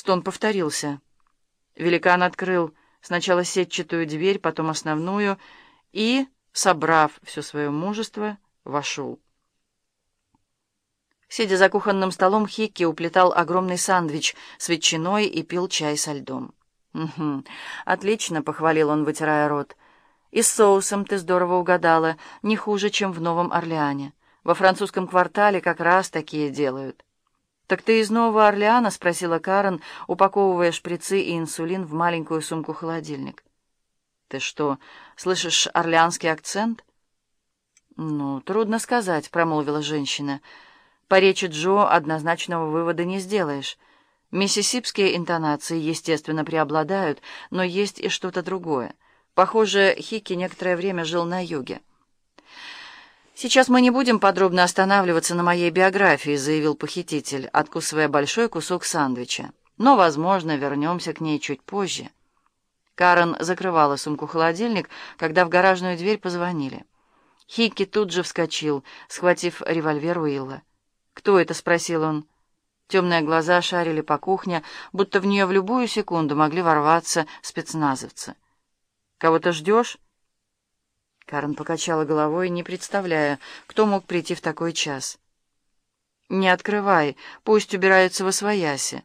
Стон повторился. Великан открыл сначала сетчатую дверь, потом основную и, собрав все свое мужество, вошел. Сидя за кухонным столом, Хикки уплетал огромный сандвич с ветчиной и пил чай со льдом. «Угу, отлично», — похвалил он, вытирая рот. «И с соусом ты здорово угадала, не хуже, чем в Новом Орлеане. Во французском квартале как раз такие делают». «Так ты из Нового Орлеана?» — спросила Карен, упаковывая шприцы и инсулин в маленькую сумку-холодильник. «Ты что, слышишь орлеанский акцент?» «Ну, трудно сказать», — промолвила женщина. «По речи Джо однозначного вывода не сделаешь. Миссисипские интонации, естественно, преобладают, но есть и что-то другое. Похоже, Хикки некоторое время жил на юге». «Сейчас мы не будем подробно останавливаться на моей биографии», — заявил похититель, откусывая большой кусок сандвича. «Но, возможно, вернемся к ней чуть позже». Карен закрывала сумку-холодильник, когда в гаражную дверь позвонили. Хикки тут же вскочил, схватив револьвер Уилла. «Кто это?» — спросил он. Темные глаза шарили по кухне, будто в нее в любую секунду могли ворваться спецназовцы. «Кого-то ждешь?» Карен покачала головой, не представляя, кто мог прийти в такой час. «Не открывай, пусть убираются во свояси».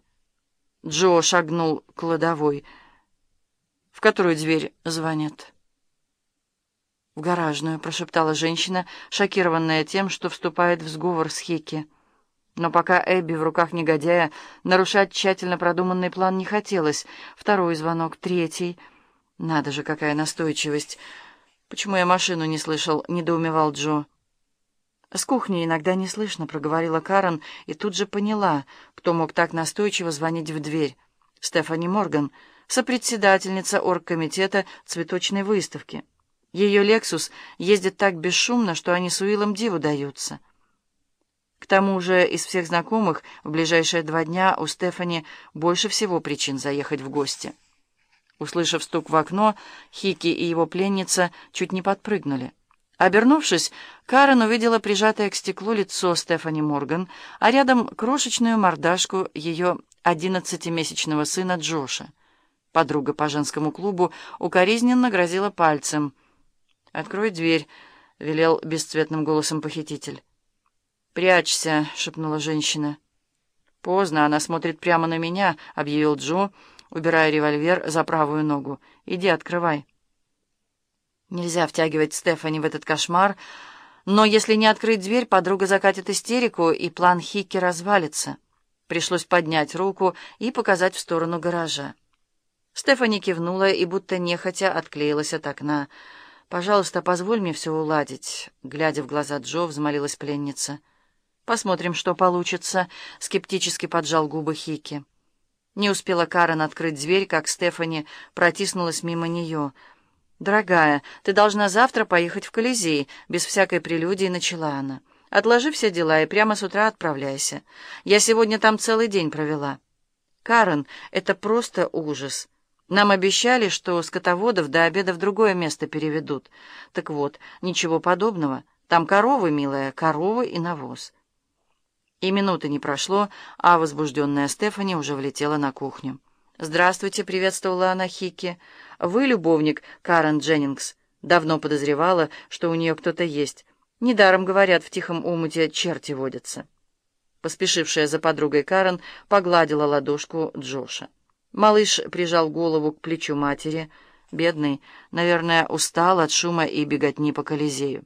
Джо шагнул к кладовой. «В которую дверь звонят?» «В гаражную», — прошептала женщина, шокированная тем, что вступает в сговор с Хики. Но пока Эбби в руках негодяя, нарушать тщательно продуманный план не хотелось. Второй звонок, третий. Надо же, какая настойчивость! «Почему я машину не слышал?» — недоумевал Джо. «С кухни иногда не слышно», — проговорила Карен, и тут же поняла, кто мог так настойчиво звонить в дверь. Стефани Морган, сопредседательница оргкомитета цветочной выставки. Ее «Лексус» ездит так бесшумно, что они с Уиллом диву даются. К тому же из всех знакомых в ближайшие два дня у Стефани больше всего причин заехать в гости. Услышав стук в окно, Хики и его пленница чуть не подпрыгнули. Обернувшись, Карен увидела прижатое к стеклу лицо Стефани Морган, а рядом крошечную мордашку ее одиннадцатимесячного сына Джоша. Подруга по женскому клубу укоризненно грозила пальцем. «Открой дверь», — велел бесцветным голосом похититель. «Прячься», — шепнула женщина. «Поздно, она смотрит прямо на меня», — объявил Джо, — убирая револьвер за правую ногу. «Иди, открывай». Нельзя втягивать Стефани в этот кошмар, но если не открыть дверь, подруга закатит истерику, и план Хикки развалится. Пришлось поднять руку и показать в сторону гаража. Стефани кивнула и будто нехотя отклеилась от окна. «Пожалуйста, позволь мне все уладить», — глядя в глаза Джо, взмолилась пленница. «Посмотрим, что получится», — скептически поджал губы Хики. Не успела Карен открыть дверь, как Стефани протиснулась мимо нее. «Дорогая, ты должна завтра поехать в Колизей», — без всякой прелюдии начала она. «Отложи все дела и прямо с утра отправляйся. Я сегодня там целый день провела». «Карен, это просто ужас. Нам обещали, что скотоводов до обеда в другое место переведут. Так вот, ничего подобного. Там коровы, милая, коровы и навоз». И минуты не прошло, а возбужденная Стефани уже влетела на кухню. «Здравствуйте», — приветствовала она Хикки. «Вы любовник Карен Дженнингс». Давно подозревала, что у нее кто-то есть. Недаром, говорят, в тихом умуте черти водятся. Поспешившая за подругой Карен погладила ладошку Джоша. Малыш прижал голову к плечу матери. Бедный, наверное, устал от шума и беготни по Колизею.